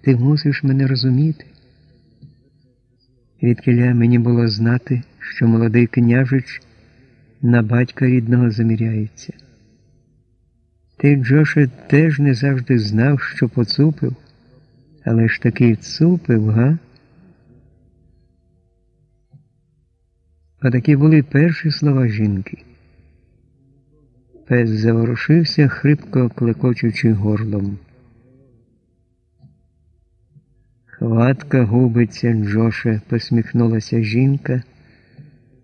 Ти мусиш мене розуміти. Відкиля мені було знати, що молодий княжич на батька рідного заміряється. Ти, Джоше, теж не завжди знав, що поцупив, але ж таки цупив, га? Отакі були перші слова жінки. Пес заворушився, хрипко клекочучи горлом. Хватка губиться, Джоше, посміхнулася жінка,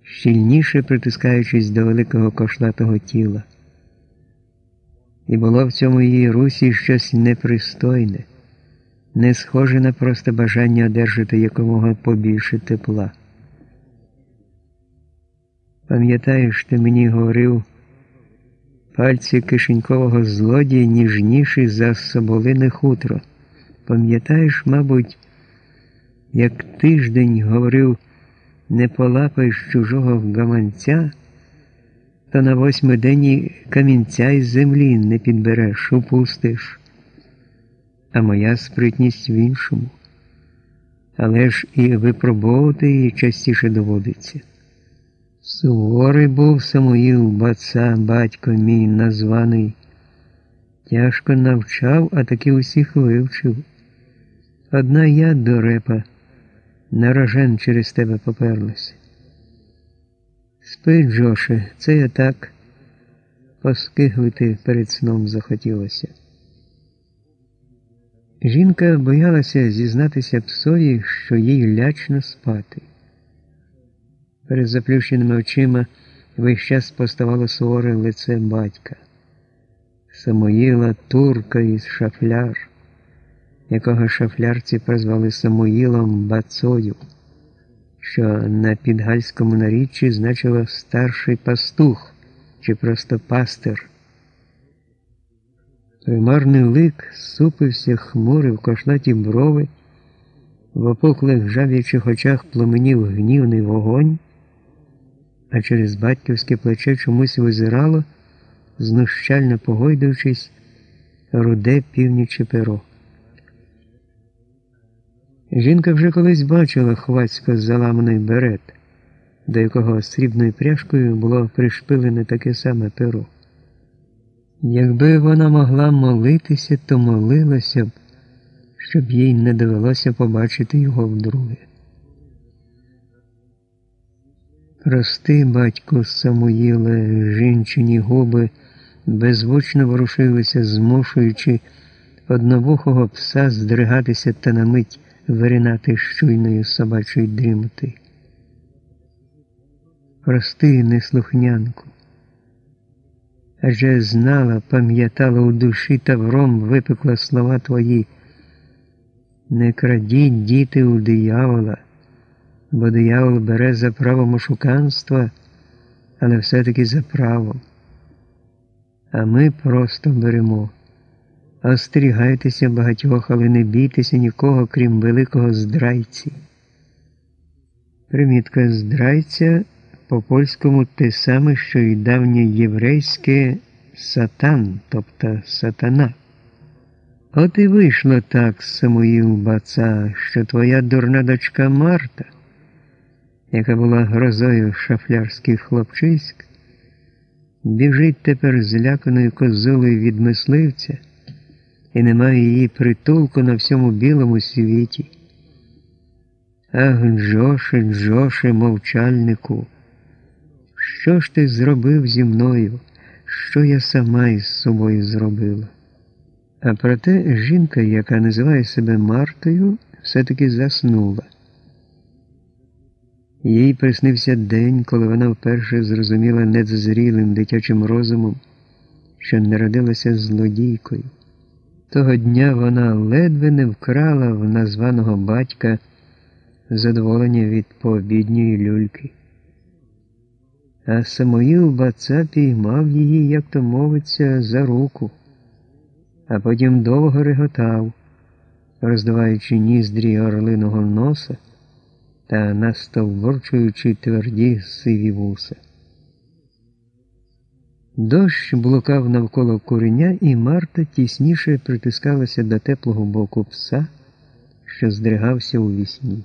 щільніше притискаючись до великого кошлатого тіла. І було в цьому її русі щось непристойне, не схоже на просто бажання одержати якомога побільше тепла. Пам'ятаєш, ти мені говорив, пальці кишенькового злодія ніжніші за соболине хутро. Пам'ятаєш, мабуть, як тиждень говорив, не полапаєш чужого гаманця, то на восьмий день камінця із землі не підбереш, упустиш. А моя спритність в іншому. Але ж і випробовувати її частіше доводиться. Суворий був Самуїл, баца, батько мій названий. Тяжко навчав, а таки усіх вивчив. Одна я до репа, на рожен через тебе поперлася. Спи, Джоше, це я так поскиглити перед сном захотілося. Жінка боялася зізнатися псові, що їй лячно спати. Перед заплющеними очима весь час поставало суворе лице батька, Самоїла турка із шафляр, якого шафлярці прозвали Самуїлом Бацою, що на підгальському наріччі значило старший пастух чи просто пастир. Примарний лик супився хмурив кошлаті брови, в опуклих жав'ячих очах пломенів гнівний вогонь а через батьківське плече чомусь визирало, знущально погойдуючись, руде північе перо. Жінка вже колись бачила хвацько заламаний берет, до якого срібною пряжкою було пришпилене таке саме перо. Якби вона могла молитися, то молилася б, щоб їй не довелося побачити його вдруге. Прости, батько Самуїле, жінчині губи беззвучно ворушилися, змушуючи одновухого пса здригатися та на мить виринати щуйною собачої дрімоти. Прости, неслухнянку. Адже знала, пам'ятала у душі та вром випекла слова твої. Не крадіть діти у диявола бо диявол бере за право мошуканства, але все-таки за право. А ми просто беремо. Остерігайтеся багатьох, але не бійтеся нікого, крім великого здрайці. Примітка здрайця по польському те саме, що й давнє єврейське сатан, тобто сатана. От і вийшло так, Самуїл Баца, що твоя дурна дочка Марта яка була грозою шафлярських хлопчиськ, біжить тепер зляканою козулею від мисливця і немає її притулку на всьому білому світі. Ах, Джоше, Джоше, мовчальнику, що ж ти зробив зі мною, що я сама із собою зробила? А проте жінка, яка називає себе Мартою, все-таки заснула. Їй приснився день, коли вона вперше зрозуміла недозрілим дитячим розумом, що народилася злодійкою. Того дня вона ледве не вкрала в названого батька задоволення від пообідньої люльки. А Самоїл Баца піймав її, як то мовиться, за руку, а потім довго реготав, роздуваючи ніздрі орлиного носа та настовборчуючи тверді сиві вуса. Дощ блукав навколо куреня, і Марта тісніше притискалася до теплого боку пса. що здригався у вісні.